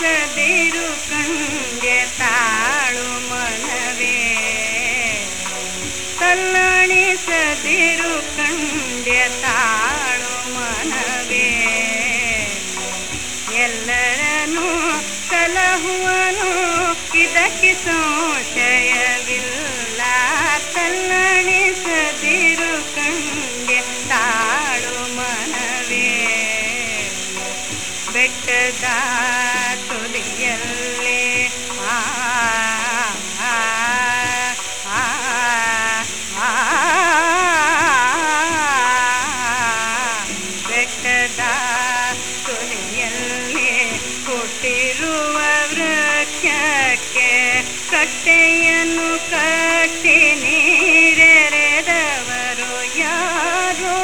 ಬಯಸದಿರು ಕಂಗೆ ತಾಳು ಮನವೇ. ತಲ್ಲಣಿಸದಿರು ಕಂಗೆ ತಾಳು ಮನವೇ. ಎಲ್ಲರನು ಕಲಹುವನು ಇದಕ್ಕೆ ಸಂಶಯವಿಲ್ಲ. ತಲ್ಲಣಿಸದಿರು ಕಂಗೆ ತಾಳು ಮನವೇ. ಬೆಟ್ಟದ ಕಟ್ಟೆಯನ್ನು ಕಟ್ಟಿ ನೀರೆರೆದವರು ಯಾರೋ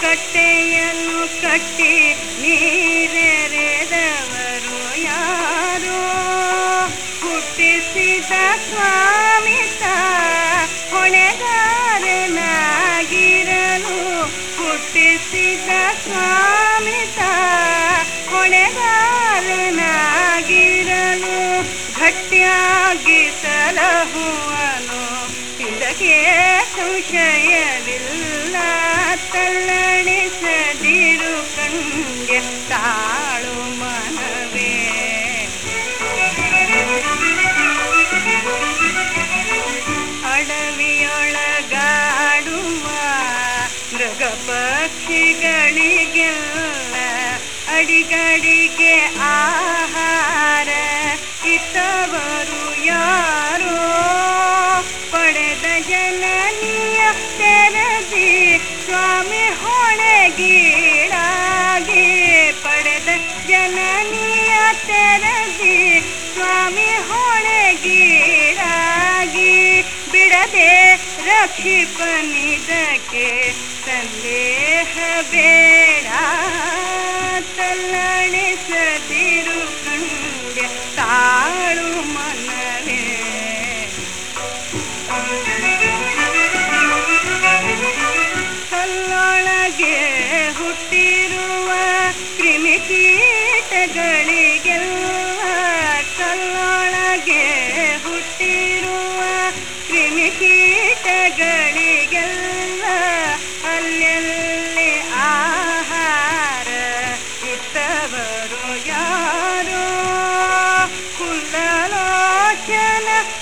ಕಟ್ಟೆಯನ್ನು ಕಟ್ಟಿ ನೀರೆರೆದವರು ಸ್ವಾಮಿತ ಹೊಣೆಗಾರನಾಗಿರಲು ಹುಟ್ಟಿಸಿದ ಸ್ವಾಮಿತ ಹೊಣೆಗಾರನಾಗಿರಲು ಗಟ್ಟಿಯಾಗಿ ತಲಹುವನು. ಇದಕ್ಕೆ ಸಂಶಯವಿಲ್ಲ ತಲ್ಲಣಿಸದಿರು ಕಂಗೆ ತಾಳು ಮೃಗ ಪಕ್ಷಿಗಳಿಗೆಲ್ಲ ಅಡಿಗಡಿಗೆ ಆಹಾರ ಇತ್ತವರು ಯಾರೋ ಪಡೆದ ಜನನಿಯ ತೆರದಿ ಸ್ವಾಮಿ ಹೊಣೆಗೀಡಾಗಿ ಪಡೆದ ಜನನಿಯ ತೆರದಿ ಸ್ವಾಮಿ ಹೊಣೆಗೀಡಾಗಿ ಬಿಡದೆ ರಕ್ಷಿಪನಿದಕ್ಕೆ ಸಂದೇಹ ಬೇಡ ತಲ್ಲಣಿಸದಿರು ಕಂಡ್ಯ ತಾಳು ಮನವೇ ಕಲ್ಲೊಳಗೆ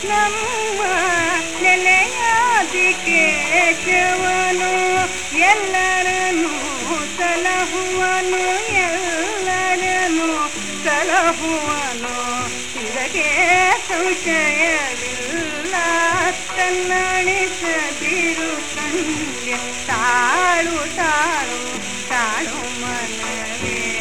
ನಮ್ಮ ಕೇಶವನು ಎಲ್ಲರನ್ನು ಸಲಹುವನು ಎಲ್ಲರನ್ನು ಸಲಹುವನು ಇದಕ್ಕೆ ಸಂಶಯವಿಲ್ಲ ತನ್ನಣಿಸದಿರು ತಂದೆ ತಾಳು ತಾಳು ತಾಳು ಮನವೇ